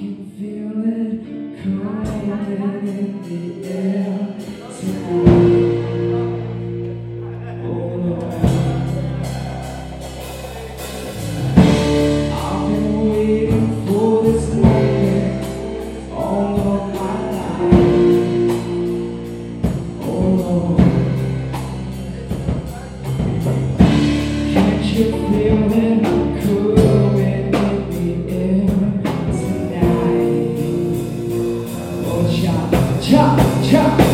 can feel it coming in the air tonight. 자.